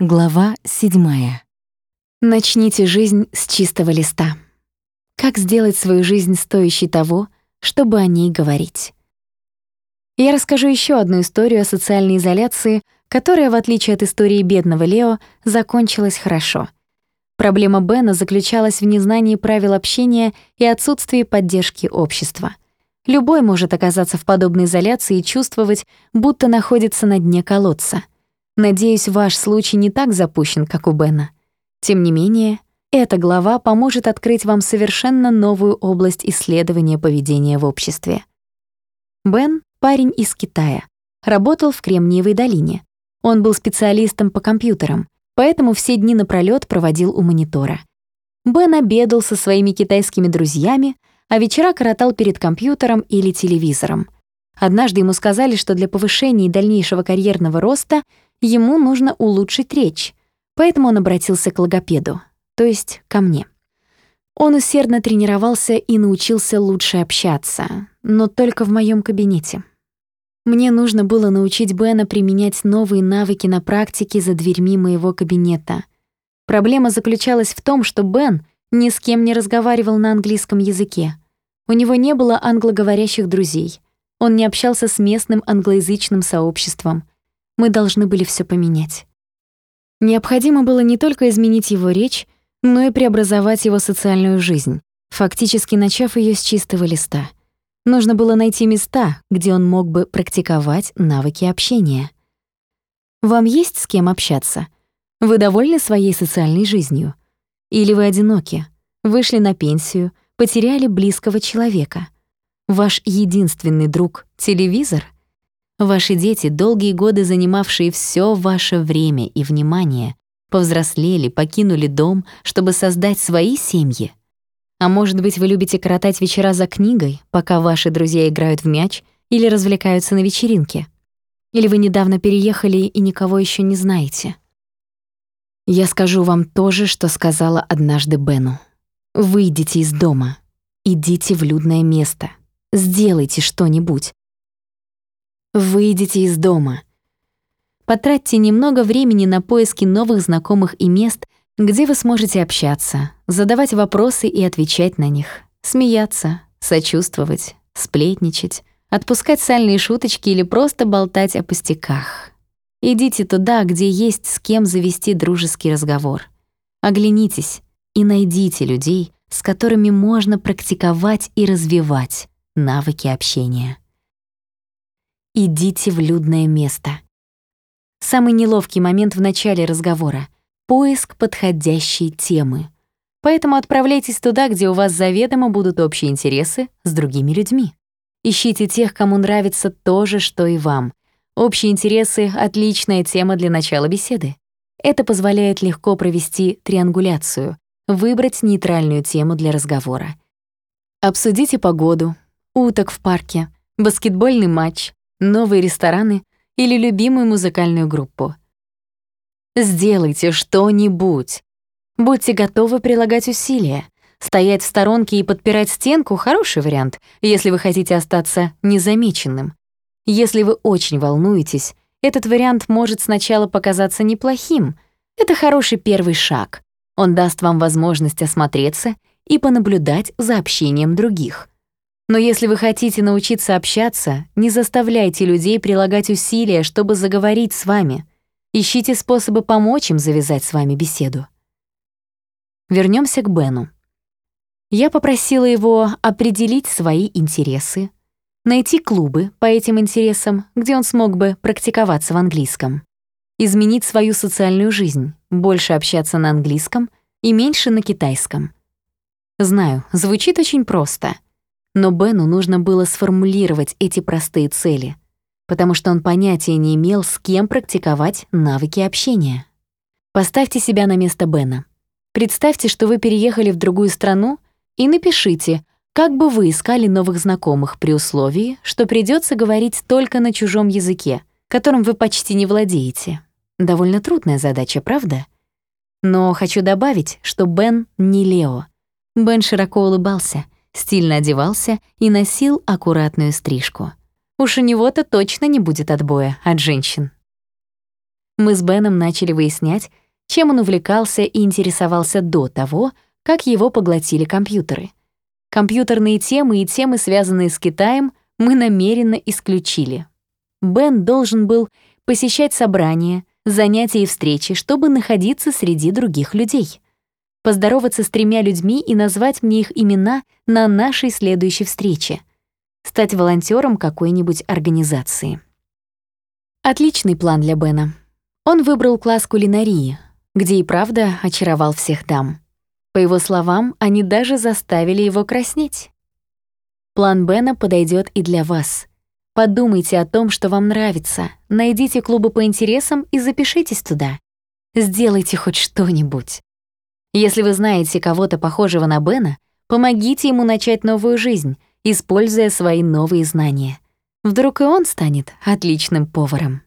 Глава 7. Начните жизнь с чистого листа. Как сделать свою жизнь стоящей того, чтобы о ней говорить? Я расскажу еще одну историю о социальной изоляции, которая, в отличие от истории бедного Лео, закончилась хорошо. Проблема Бена заключалась в незнании правил общения и отсутствии поддержки общества. Любой может оказаться в подобной изоляции и чувствовать, будто находится на дне колодца — Надеюсь, ваш случай не так запущен, как у Бена. Тем не менее, эта глава поможет открыть вам совершенно новую область исследования поведения в обществе. Бен — парень из Китая. Работал в Кремниевой долине. Он был специалистом по компьютерам, поэтому все дни напролёт проводил у монитора. Бен обедал со своими китайскими друзьями, а вечера коротал перед компьютером или телевизором. Однажды ему сказали, что для повышения и дальнейшего карьерного роста — Ему нужно улучшить речь, поэтому он обратился к логопеду, то есть ко мне. Он усердно тренировался и научился лучше общаться, но только в моем кабинете. Мне нужно было научить Бена применять новые навыки на практике за дверьми моего кабинета. Проблема заключалась в том, что Бен ни с кем не разговаривал на английском языке. У него не было англоговорящих друзей. Он не общался с местным англоязычным сообществом — мы должны были все поменять. Необходимо было не только изменить его речь, но и преобразовать его социальную жизнь, фактически начав ее с чистого листа. Нужно было найти места, где он мог бы практиковать навыки общения. Вам есть с кем общаться? Вы довольны своей социальной жизнью? Или вы одиноки, вышли на пенсию, потеряли близкого человека? Ваш единственный друг — телевизор? Ваши дети, долгие годы занимавшие все ваше время и внимание, повзрослели, покинули дом, чтобы создать свои семьи. А может быть, вы любите коротать вечера за книгой, пока ваши друзья играют в мяч или развлекаются на вечеринке? Или вы недавно переехали и никого еще не знаете? Я скажу вам то же, что сказала однажды Бену. Выйдите из дома, идите в людное место, сделайте что-нибудь, Выйдите из дома. Потратьте немного времени на поиски новых знакомых и мест, где вы сможете общаться, задавать вопросы и отвечать на них, смеяться, сочувствовать, сплетничать, отпускать сальные шуточки или просто болтать о пустяках. Идите туда, где есть с кем завести дружеский разговор. Оглянитесь и найдите людей, с которыми можно практиковать и развивать навыки общения. Идите в людное место. Самый неловкий момент в начале разговора — поиск подходящей темы. Поэтому отправляйтесь туда, где у вас заведомо будут общие интересы с другими людьми. Ищите тех, кому нравится то же, что и вам. Общие интересы — отличная тема для начала беседы. Это позволяет легко провести триангуляцию, выбрать нейтральную тему для разговора. Обсудите погоду, уток в парке, баскетбольный матч, новые рестораны или любимую музыкальную группу. Сделайте что-нибудь. Будьте готовы прилагать усилия. Стоять в сторонке и подпирать стенку — хороший вариант, если вы хотите остаться незамеченным. Если вы очень волнуетесь, этот вариант может сначала показаться неплохим. Это хороший первый шаг. Он даст вам возможность осмотреться и понаблюдать за общением других — но если вы хотите научиться общаться, не заставляйте людей прилагать усилия, чтобы заговорить с вами. Ищите способы помочь им завязать с вами беседу. Вернемся к Бену. Я попросила его определить свои интересы, найти клубы по этим интересам, где он смог бы практиковаться в английском, изменить свою социальную жизнь, больше общаться на английском и меньше на китайском. Знаю, звучит очень просто — но Бену нужно было сформулировать эти простые цели, потому что он понятия не имел, с кем практиковать навыки общения. Поставьте себя на место Бена. Представьте, что вы переехали в другую страну, и напишите, как бы вы искали новых знакомых при условии, что придется говорить только на чужом языке, которым вы почти не владеете. Довольно трудная задача, правда? Но хочу добавить, что Бен не Лео. Бен широко улыбался — стильно одевался и носил аккуратную стрижку. Уж у него-то точно не будет отбоя от женщин. Мы с Беном начали выяснять, чем он увлекался и интересовался до того, как его поглотили компьютеры. Компьютерные темы и темы, связанные с Китаем, мы намеренно исключили. Бен должен был посещать собрания, занятия и встречи, чтобы находиться среди других людей. Поздороваться с тремя людьми и назвать мне их имена на нашей следующей встрече. Стать волонтером какой-нибудь организации. Отличный план для Бена. Он выбрал класс кулинарии, где и правда очаровал всех дам. По его словам, они даже заставили его краснеть. План Бена подойдет и для вас. Подумайте о том, что вам нравится, найдите клубы по интересам и запишитесь туда. Сделайте хоть что-нибудь. Если вы знаете кого-то похожего на Бена, помогите ему начать новую жизнь, используя свои новые знания. Вдруг и он станет отличным поваром.